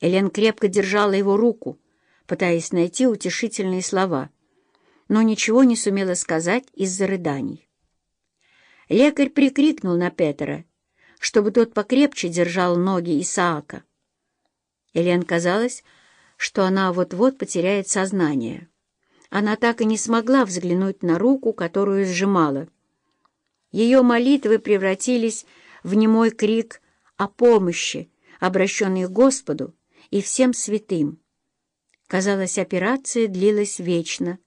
Элен крепко держала его руку, пытаясь найти утешительные слова, но ничего не сумела сказать из-за рыданий. Лекарь прикрикнул на Петера, чтобы тот покрепче держал ноги Исаака. Элен казалось, что она вот-вот потеряет сознание. Она так и не смогла взглянуть на руку, которую сжимала. Ее молитвы превратились в немой крик о помощи, обращенный к Господу и всем святым. Казалось, операция длилась вечно.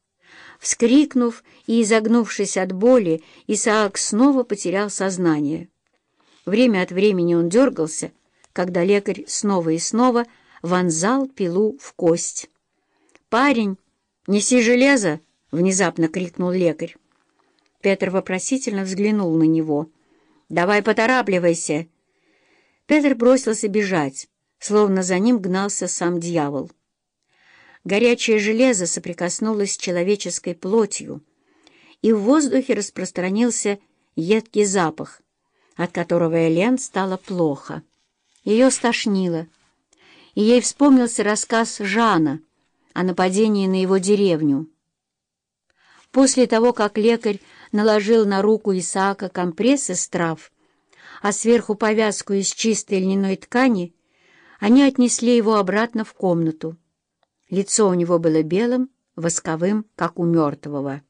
Вскрикнув и изогнувшись от боли, Исаак снова потерял сознание. Время от времени он дергался, когда лекарь снова и снова вонзал пилу в кость. «Парень, неси железо!» — внезапно крикнул лекарь. Петр вопросительно взглянул на него. «Давай поторапливайся!» Петр бросился бежать, словно за ним гнался сам дьявол. Горячее железо соприкоснулось с человеческой плотью, и в воздухе распространился едкий запах, от которого Элен стало плохо. Ее стошнило, и ей вспомнился рассказ Жана о нападении на его деревню. После того, как лекарь наложил на руку Исаака компресс из трав, а сверху повязку из чистой льняной ткани, они отнесли его обратно в комнату. Лицо у него было белым, восковым, как у мертвого.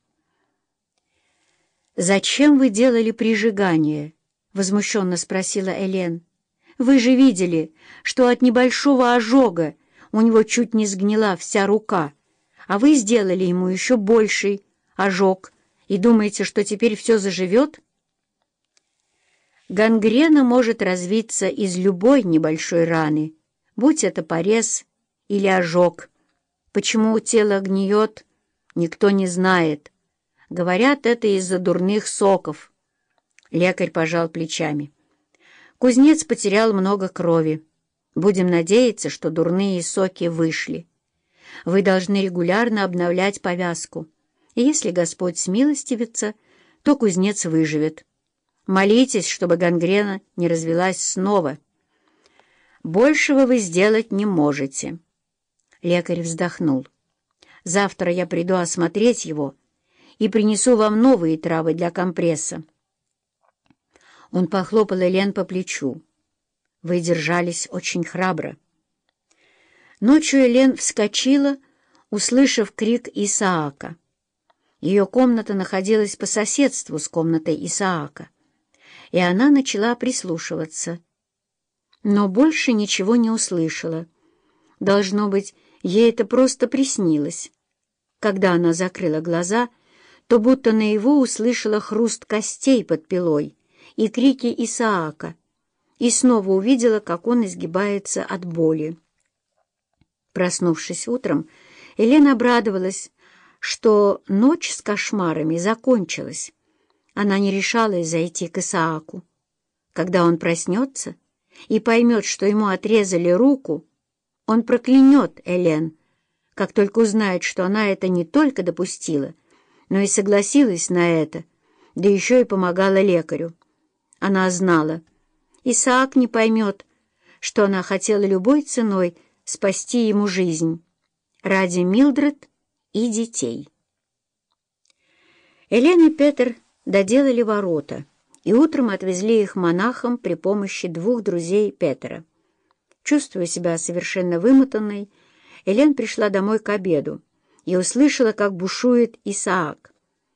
«Зачем вы делали прижигание?» — возмущенно спросила Элен. «Вы же видели, что от небольшого ожога у него чуть не сгнила вся рука, а вы сделали ему еще больший ожог и думаете, что теперь все заживет?» Гангрена может развиться из любой небольшой раны, будь это порез или ожог. Почему тело гниет, никто не знает. Говорят, это из-за дурных соков. Лекарь пожал плечами. Кузнец потерял много крови. Будем надеяться, что дурные соки вышли. Вы должны регулярно обновлять повязку. И если Господь смилостивится, то кузнец выживет. Молитесь, чтобы гангрена не развелась снова. Большего вы сделать не можете. Лекарь вздохнул. Завтра я приду осмотреть его и принесу вам новые травы для компресса. Он похлопал Элен по плечу. Вы держались очень храбро. Ночью Элен вскочила, услышав крик Исаака. Ее комната находилась по соседству с комнатой Исаака и она начала прислушиваться. Но больше ничего не услышала. Должно быть, ей это просто приснилось. Когда она закрыла глаза, то будто на его услышала хруст костей под пилой и крики Исаака, и снова увидела, как он изгибается от боли. Проснувшись утром, Елена обрадовалась, что ночь с кошмарами закончилась. Она не решалась зайти к Исааку. Когда он проснется и поймет, что ему отрезали руку, он проклянет Элен, как только узнает, что она это не только допустила, но и согласилась на это, да еще и помогала лекарю. Она знала, Исаак не поймет, что она хотела любой ценой спасти ему жизнь ради Милдред и детей. Элен и Петр доделали ворота и утром отвезли их монахам при помощи двух друзей Петера. Чувствуя себя совершенно вымотанной, Элен пришла домой к обеду и услышала, как бушует Исаак.